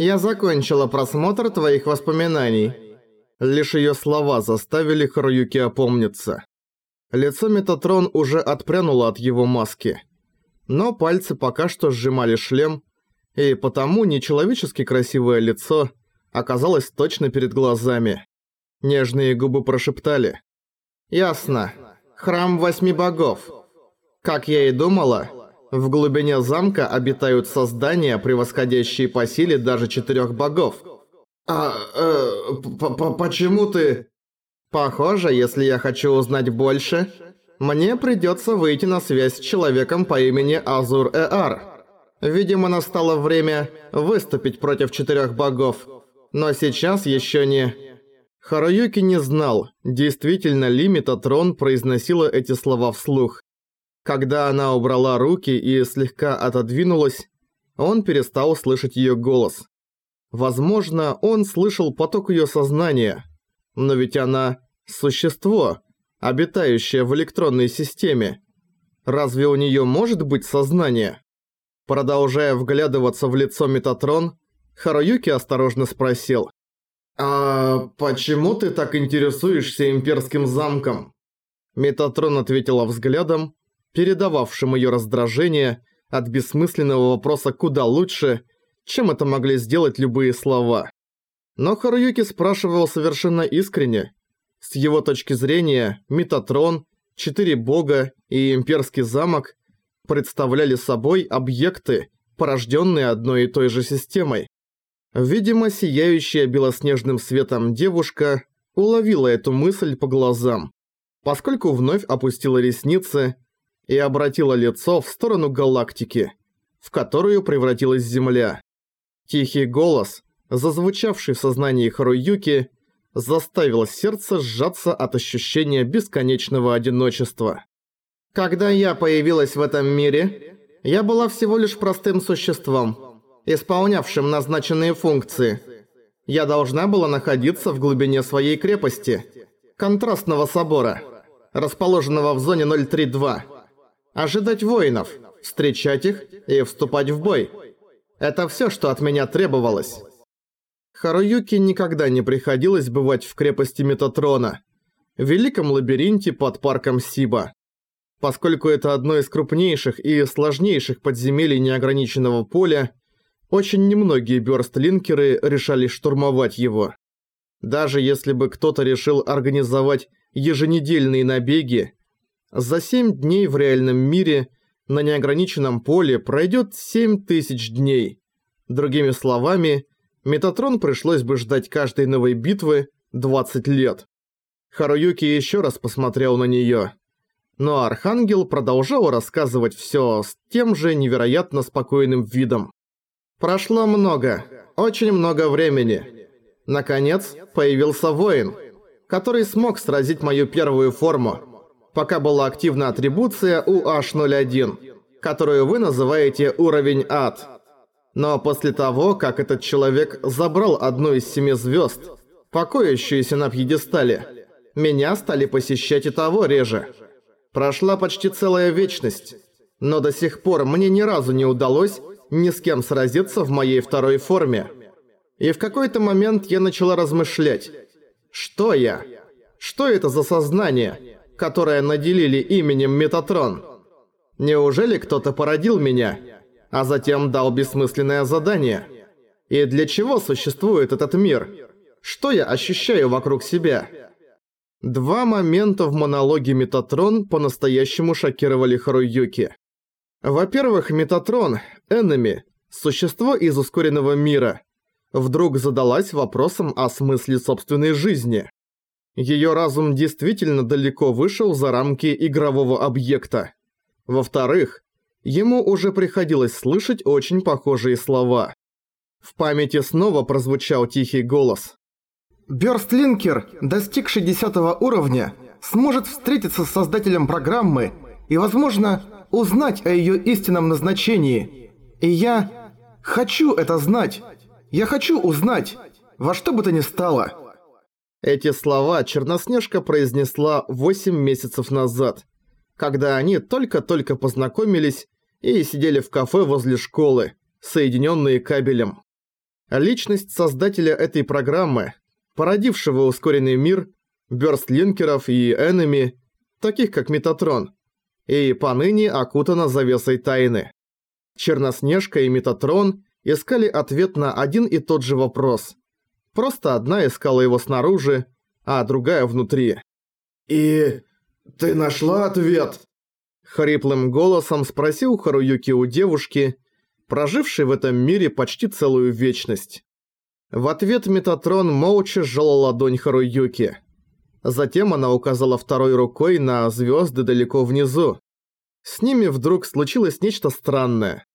«Я закончила просмотр твоих воспоминаний». Лишь её слова заставили Харуюки опомниться. Лицо Метатрон уже отпрянуло от его маски. Но пальцы пока что сжимали шлем, и потому нечеловечески красивое лицо оказалось точно перед глазами. Нежные губы прошептали. «Ясно. Храм восьми богов. Как я и думала, в глубине замка обитают создания, превосходящие по силе даже четырех богов. А, э, почему ты... Похоже, если я хочу узнать больше, мне придется выйти на связь с человеком по имени Азур-Эар. Видимо, настало время выступить против четырех богов. Но сейчас еще не... Харуюки не знал, действительно ли Метатрон произносила эти слова вслух. Когда она убрала руки и слегка отодвинулась, он перестал слышать её голос. Возможно, он слышал поток её сознания, но ведь она – существо, обитающее в электронной системе. Разве у неё может быть сознание? Продолжая вглядываться в лицо Метатрон, Харуюки осторожно спросил. «А почему ты так интересуешься имперским замком?» Метатрон ответила взглядом, передававшим её раздражение от бессмысленного вопроса куда лучше, чем это могли сделать любые слова. Но Харуюки спрашивал совершенно искренне. С его точки зрения, Метатрон, Четыре Бога и Имперский замок представляли собой объекты, порожденные одной и той же системой. Видимо, сияющая белоснежным светом девушка уловила эту мысль по глазам, поскольку вновь опустила ресницы и обратила лицо в сторону галактики, в которую превратилась Земля. Тихий голос, зазвучавший в сознании Харуюки, заставил сердце сжаться от ощущения бесконечного одиночества. «Когда я появилась в этом мире, я была всего лишь простым существом, исполнявшим назначенные функции. Я должна была находиться в глубине своей крепости, контрастного собора, расположенного в зоне 032, ожидать воинов, встречать их и вступать в бой. Это всё, что от меня требовалось. Харуюки никогда не приходилось бывать в крепости Метатрона, великом лабиринте под парком Сиба. Поскольку это одно из крупнейших и сложнейших подземелий неограниченного поля, очень немногие бёрстлинкеры решали штурмовать его. Даже если бы кто-то решил организовать еженедельные набеги, за 7 дней в реальном мире на неограниченном поле пройдет 7000 дней. Другими словами, Метатрон пришлось бы ждать каждой новой битвы 20 лет. Харуюки еще раз посмотрел на нее. Но Архангел продолжал рассказывать все с тем же невероятно спокойным видом. Прошло много, очень много времени. Наконец, появился воин, который смог сразить мою первую форму пока была активна атрибуция UH01, которую вы называете уровень ад. Но после того, как этот человек забрал одну из семи звезд, покоящуюся на пьедестале, меня стали посещать и того реже. Прошла почти целая вечность, но до сих пор мне ни разу не удалось ни с кем сразиться в моей второй форме. И в какой-то момент я начала размышлять. Что я? Что это за сознание? Которое наделили именем Метатрон. Неужели кто-то породил меня, а затем дал бессмысленное задание? И для чего существует этот мир? Что я ощущаю вокруг себя? Два момента в монологе Метатрон по-настоящему шокировали Харуюки. Во-первых, Метатрон, Эннами, существо из ускоренного мира, вдруг задалась вопросом о смысле собственной жизни. Её разум действительно далеко вышел за рамки игрового объекта. Во-вторых, ему уже приходилось слышать очень похожие слова. В памяти снова прозвучал тихий голос. Бёрстлинкер, достигший 10 уровня, сможет встретиться с создателем программы и, возможно, узнать о её истинном назначении. И я хочу это знать. Я хочу узнать, во что бы то ни стало. Эти слова Черноснежка произнесла 8 месяцев назад, когда они только-только познакомились и сидели в кафе возле школы, соединенные кабелем. Личность создателя этой программы, породившего ускоренный мир, бёрстлинкеров и энеми, таких как Метатрон, и поныне окутана завесой тайны. Черноснежка и Метатрон искали ответ на один и тот же вопрос. Просто одна искала его снаружи, а другая внутри. «И ты нашла ответ?» Хриплым голосом спросил Харуюки у девушки, прожившей в этом мире почти целую вечность. В ответ Метатрон молча сжала ладонь Харуюки. Затем она указала второй рукой на звезды далеко внизу. С ними вдруг случилось нечто странное.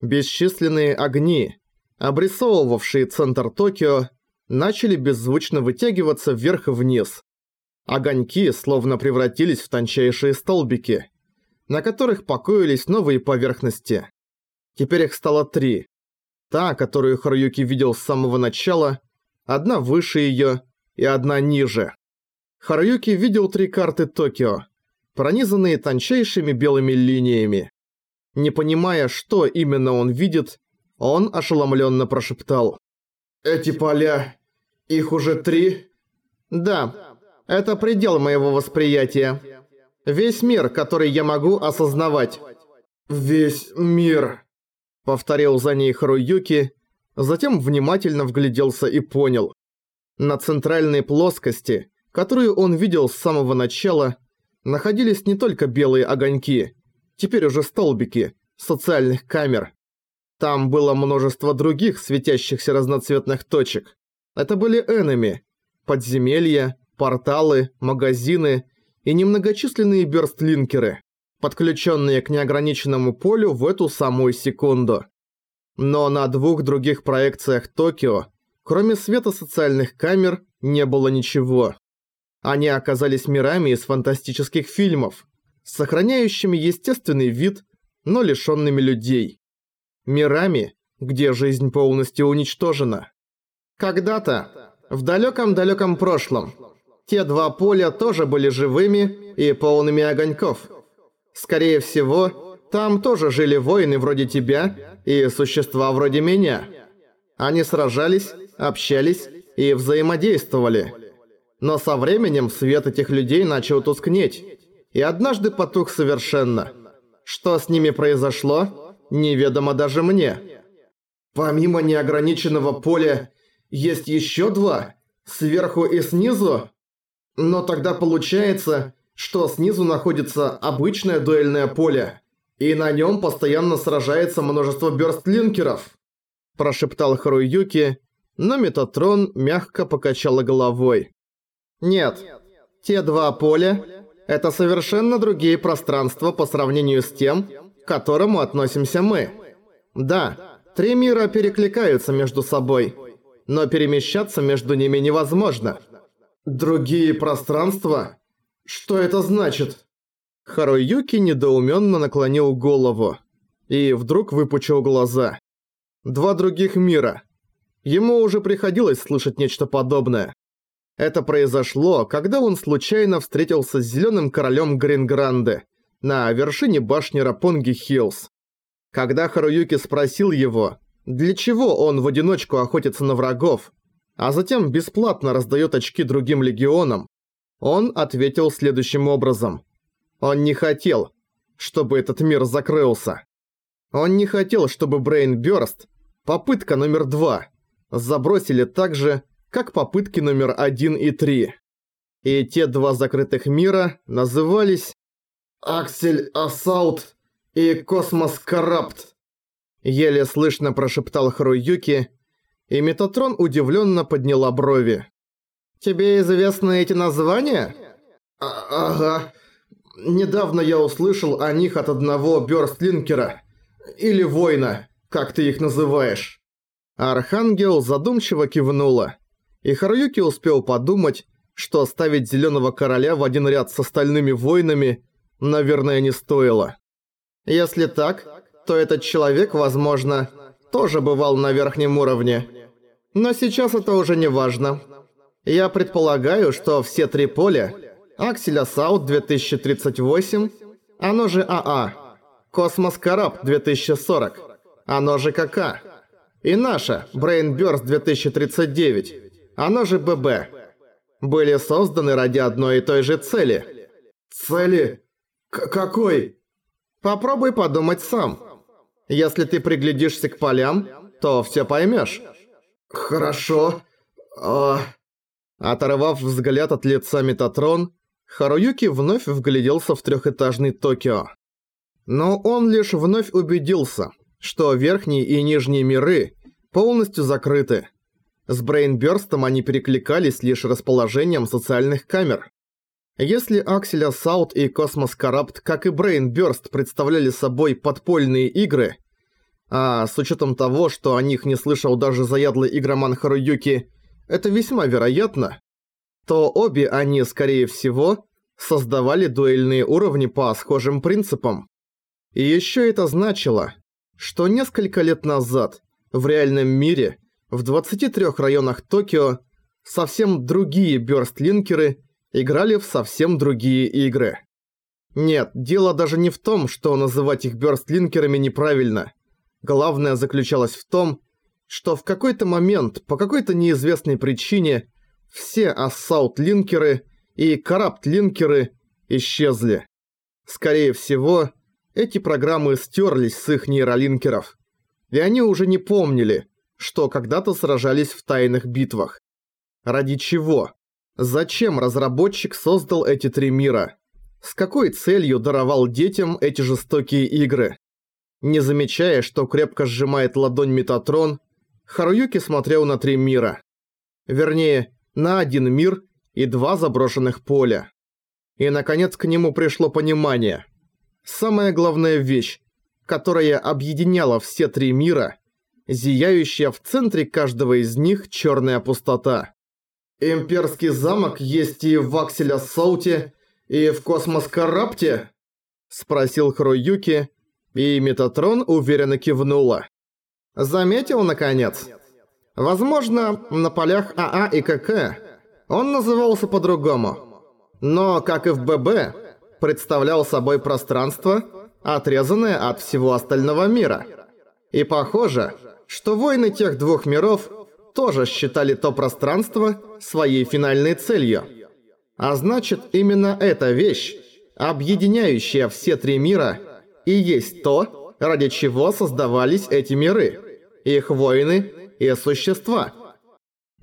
Бесчисленные огни, обрисовывавшие центр Токио, начали беззвучно вытягиваться вверх и вниз. Огоньки словно превратились в тончайшие столбики, на которых покоились новые поверхности. Теперь их стало три. Та, которую Харуюки видел с самого начала, одна выше её и одна ниже. Харуюки видел три карты Токио, пронизанные тончайшими белыми линиями. Не понимая, что именно он видит, он ошеломленно прошептал. «Эти поля... их уже три?» «Да, это предел моего восприятия. Весь мир, который я могу осознавать». «Весь мир...» Повторил за ней Харуюки, затем внимательно вгляделся и понял. На центральной плоскости, которую он видел с самого начала, находились не только белые огоньки, теперь уже столбики, социальных камер. Там было множество других светящихся разноцветных точек. Это были энеми, подземелья, порталы, магазины и немногочисленные бёрстлинкеры, подключенные к неограниченному полю в эту самую секунду. Но на двух других проекциях Токио, кроме света социальных камер, не было ничего. Они оказались мирами из фантастических фильмов, сохраняющими естественный вид, но лишёнными людей. Мирами, где жизнь полностью уничтожена. Когда-то, в далёком-далёком прошлом, те два поля тоже были живыми и полными огоньков. Скорее всего, там тоже жили воины вроде тебя и существа вроде меня. Они сражались, общались и взаимодействовали. Но со временем свет этих людей начал тускнеть, и однажды потух совершенно. Что с ними произошло, неведомо даже мне. Помимо неограниченного поля, есть еще два? Сверху и снизу? Но тогда получается, что снизу находится обычное дуэльное поле, и на нем постоянно сражается множество бёрстлинкеров. Прошептал Харуюки, но Метатрон мягко покачала головой. Нет, те два поля – это совершенно другие пространства по сравнению с тем, к которому относимся мы. Да, три мира перекликаются между собой, но перемещаться между ними невозможно. Другие пространства? Что это значит? Харуюки недоуменно наклонил голову и вдруг выпучил глаза. Два других мира. Ему уже приходилось слышать нечто подобное. Это произошло, когда он случайно встретился с Зеленым Королем Грингранде на вершине башни Рапонги Хиллз. Когда Харуюки спросил его, для чего он в одиночку охотится на врагов, а затем бесплатно раздает очки другим легионам, он ответил следующим образом. Он не хотел, чтобы этот мир закрылся. Он не хотел, чтобы Brain Burst, попытка номер два, забросили так же, как попытки номер один и три. И те два закрытых мира назывались «Accel Assault» и «Cosmos Corrupt». Еле слышно прошептал Харуюки, и Метатрон удивленно подняла брови. «Тебе известны эти названия?» а «Ага. Недавно я услышал о них от одного бёрстлинкера. Или воина, как ты их называешь». Архангел задумчиво кивнула и Харуюки успел подумать, что ставить Зелёного Короля в один ряд с остальными воинами, наверное, не стоило. Если так, то этот человек, возможно, тоже бывал на верхнем уровне. Но сейчас это уже не важно. Я предполагаю, что все три поля Accel Assault 2038, оно же АА, Cosmos Corrupt 2040, оно же КК, и наша, Brain Burst 2039, оно же ББ, были созданы ради одной и той же цели. Цели? К какой? Попробуй подумать сам. Если ты приглядишься к полям, то все поймешь. Хорошо. А... Оторвав взгляд от лица Метатрон, Харуюки вновь вгляделся в трехэтажный Токио. Но он лишь вновь убедился, что верхние и нижние миры полностью закрыты. С Brain Burst ом они перекликались лишь расположением социальных камер. Если Accel Assault и Cosmos Corrupt, как и Brain Burst, представляли собой подпольные игры, а с учетом того, что о них не слышал даже заядлый игроман Харуюки, это весьма вероятно, то обе они, скорее всего, создавали дуэльные уровни по схожим принципам. И еще это значило, что несколько лет назад в реальном мире в 23 районах Токио совсем другие бёрстлинкеры играли в совсем другие игры. Нет, дело даже не в том, что называть их бёрстлинкерами неправильно. Главное заключалось в том, что в какой-то момент, по какой-то неизвестной причине, все ассаут-линкеры и карапт-линкеры исчезли. Скорее всего, эти программы стерлись с их нейролинкеров. И они уже не помнили, что когда-то сражались в тайных битвах. Ради чего? Зачем разработчик создал эти три мира? С какой целью даровал детям эти жестокие игры? Не замечая, что крепко сжимает ладонь Метатрон, Харуюки смотрел на три мира. Вернее, на один мир и два заброшенных поля. И наконец к нему пришло понимание. Самая главная вещь, которая объединяла все три мира, зияющая в центре каждого из них черная пустота. «Имперский замок есть и в Accel Assault е, и в Cosmos Corrupt е?» – спросил Харуюки, и Метатрон уверенно кивнула. Заметил, наконец. Возможно, на полях АА и КК он назывался по-другому. Но, как и в ББ, представлял собой пространство, отрезанное от всего остального мира. И похоже, что воины тех двух миров тоже считали то пространство своей финальной целью. А значит, именно эта вещь, объединяющая все три мира, и есть то, ради чего создавались эти миры, их воины и существа.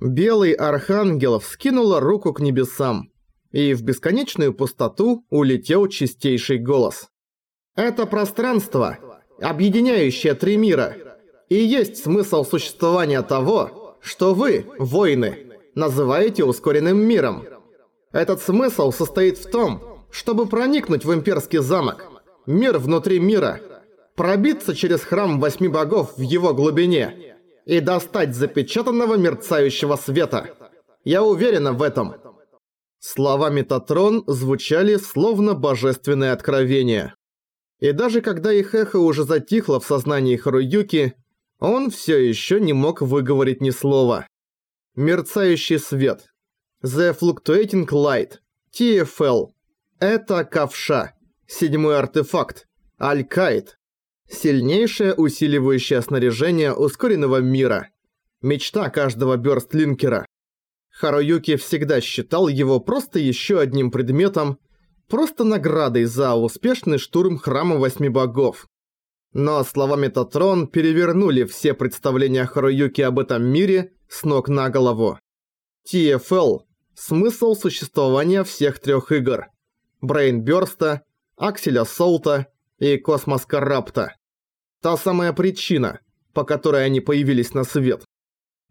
Белый архангел вскинула руку к небесам, и в бесконечную пустоту улетел чистейший голос. «Это пространство, объединяющее три мира, и есть смысл существования того, что вы, воины, называете ускоренным миром. Этот смысл состоит в том, чтобы проникнуть в имперский замок, мир внутри мира, пробиться через храм восьми богов в его глубине и достать запечатанного мерцающего света. Я уверена в этом». Слова Метатрон звучали словно божественное откровение. И даже когда их эхо уже затихло в сознании Харуюки, он все еще не мог выговорить ни слова. Мерцающий свет. The Fluctuating Light. TFL. Это ковша. Седьмой артефакт. Алькайт. Сильнейшее усиливающее снаряжение ускоренного мира. Мечта каждого бёрстлинкера. Харуюки всегда считал его просто еще одним предметом, просто наградой за успешный штурм Храма Восьми Богов. Но слова Метатрон перевернули все представления Харуюки об этом мире с ног на голову. TFL – смысл существования всех трех игр. Brain Burst а, Accel Assault а и Cosmos Corrupt а. Та самая причина, по которой они появились на свет.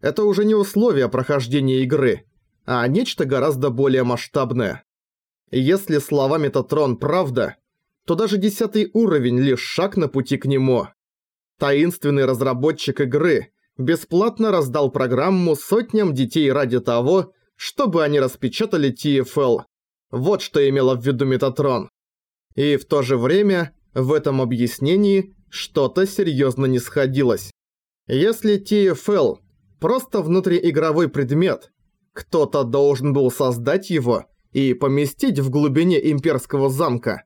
Это уже не условия прохождения игры, а нечто гораздо более масштабное. Если слова Метатрон правда, то даже десятый уровень лишь шаг на пути к нему. Таинственный разработчик игры бесплатно раздал программу сотням детей ради того, чтобы они распечатали TFL. Вот что имела в виду Метатрон. И в то же время в этом объяснении что-то серьезно не сходилось. Если TFL просто внутриигровой предмет. Кто-то должен был создать его и поместить в глубине имперского замка.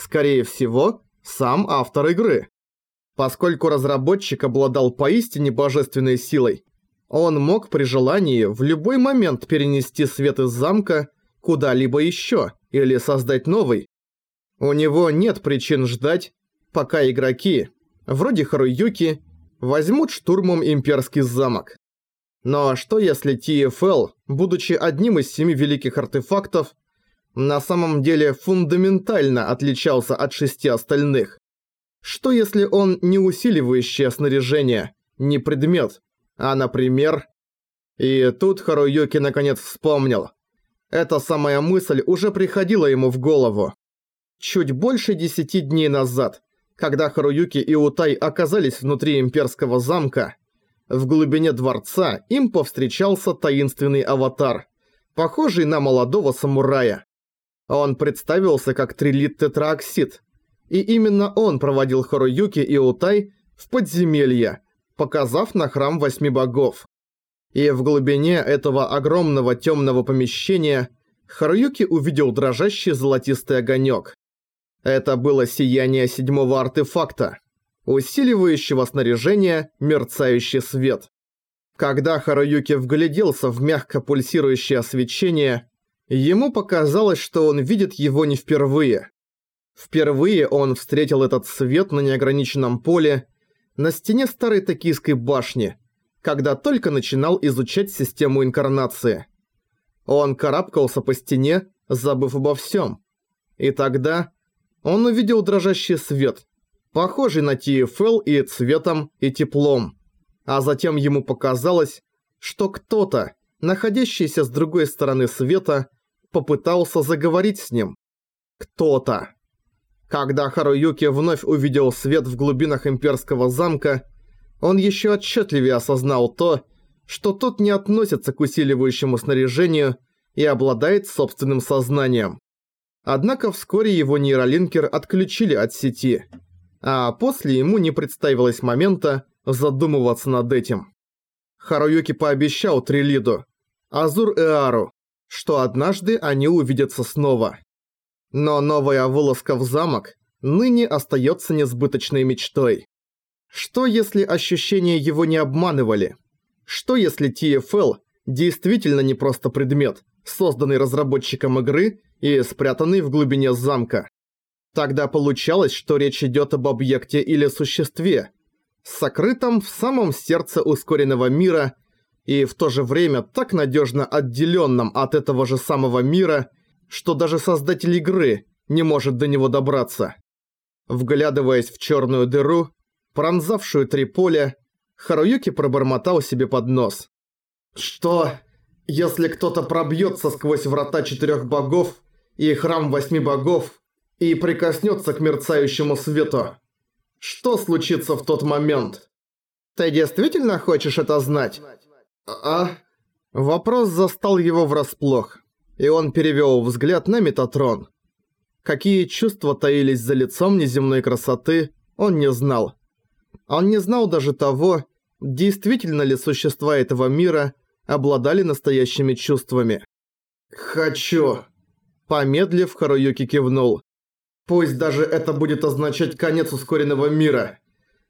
Скорее всего, сам автор игры. Поскольку разработчик обладал поистине божественной силой, он мог при желании в любой момент перенести свет из замка куда-либо еще или создать новый. У него нет причин ждать, пока игроки, вроде Харуюки, возьмут штурмом имперский замок. Но что если TFL, будучи одним из семи великих артефактов, на самом деле фундаментально отличался от шести остальных? Что если он не усиливающее снаряжение, не предмет, а, например... И тут Харуюки наконец вспомнил. Эта самая мысль уже приходила ему в голову. Чуть больше десяти дней назад, когда Харуюки и Утай оказались внутри имперского замка, в глубине дворца им повстречался таинственный аватар, похожий на молодого самурая. Он представился как трилит тетраоксид, и именно он проводил Харуюки и Утай в подземелье, показав на храм восьми богов. И в глубине этого огромного темного помещения Харуюки увидел дрожащий золотистый огонек. Это было сияние седьмого артефакта, усиливающего снаряжение мерцающий свет. Когда Харуюки вгляделся в мягко пульсирующее свечение, ему показалось, что он видит его не впервые. Впервые он встретил этот свет на неограниченном поле на стене старой токийской башни, когда только начинал изучать систему инкарнации. Он карабкался по стене, забыв обо всем. И тогда он увидел дрожащий свет, похожий на TFL и цветом, и теплом. А затем ему показалось, что кто-то, находящийся с другой стороны света, попытался заговорить с ним. Кто-то. Когда Харуюки вновь увидел свет в глубинах имперского замка, он еще отчетливее осознал то, что тот не относится к усиливающему снаряжению и обладает собственным сознанием. Однако вскоре его нейролинкер отключили от сети, а после ему не представилось момента задумываться над этим. Харуюки пообещал Трилиду, Азур и Ару, что однажды они увидятся снова. Но новая вылазка в замок ныне остается несбыточной мечтой. Что если ощущения его не обманывали? Что если TFL действительно не просто предмет, созданный разработчиком игры и спрятанный в глубине замка. Тогда получалось, что речь идет об объекте или существе, сокрытом в самом сердце ускоренного мира и в то же время так надежно отделенном от этого же самого мира, что даже создатель игры не может до него добраться. Вглядываясь в черную дыру, пронзавшую три поля, Харуюки пробормотал себе под нос. «Что, если кто-то пробьется сквозь врата четырех богов и храм восьми богов и прикоснется к мерцающему свету. Что случится в тот момент? Ты действительно хочешь это знать? А? Вопрос застал его врасплох, и он перевел взгляд на Метатрон. Какие чувства таились за лицом неземной красоты, он не знал. Он не знал даже того, действительно ли существа этого мира обладали настоящими чувствами. «Хочу!» Помедлив, Харуюки кивнул. «Пусть даже это будет означать конец ускоренного мира.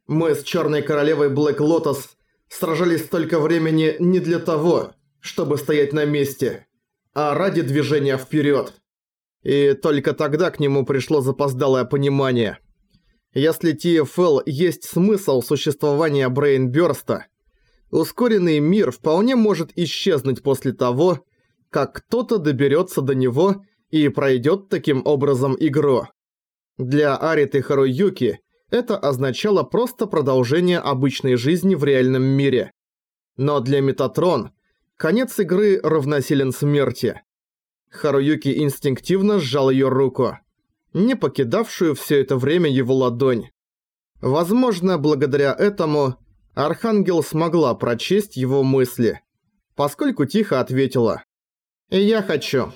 Мы с Черной Королевой Блэк Лотос сражались столько времени не для того, чтобы стоять на месте, а ради движения вперед. И только тогда к нему пришло запоздалое понимание. Если TFL есть смысл существования Брейнбёрста, ускоренный мир вполне может исчезнуть после того, как кто-то доберется до него и пройдет таким образом игру. Для Ариты Харуюки это означало просто продолжение обычной жизни в реальном мире. Но для Метатрон конец игры равносилен смерти. Харуюки инстинктивно сжал ее руку, не покидавшую все это время его ладонь. Возможно, благодаря этому Архангел смогла прочесть его мысли, поскольку тихо ответила «Я хочу».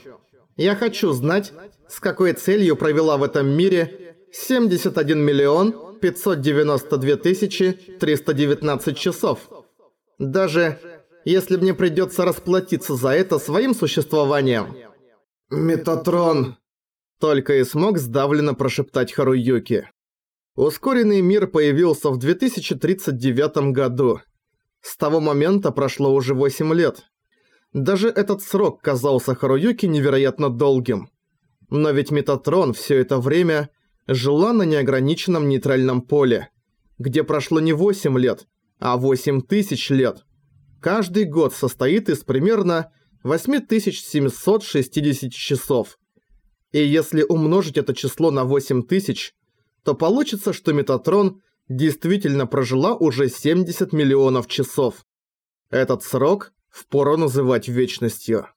Я хочу знать, с какой целью провела в этом мире 71 миллион 592 тысячи 319 часов. Даже если мне придется расплатиться за это своим существованием. «Метатрон!» Только и смог сдавленно прошептать Харуюки. Ускоренный мир появился в 2039 году. С того момента прошло уже 8 лет. Даже этот срок казался Харуюки невероятно долгим. Но ведь Метатрон все это время жила на неограниченном нейтральном поле, где прошло не 8 лет, а 8 тысяч лет. Каждый год состоит из примерно 8760 часов. И если умножить это число на 8000, то получится, что Метатрон действительно прожила уже 70 миллионов часов. Этот срок впору называть вечностью.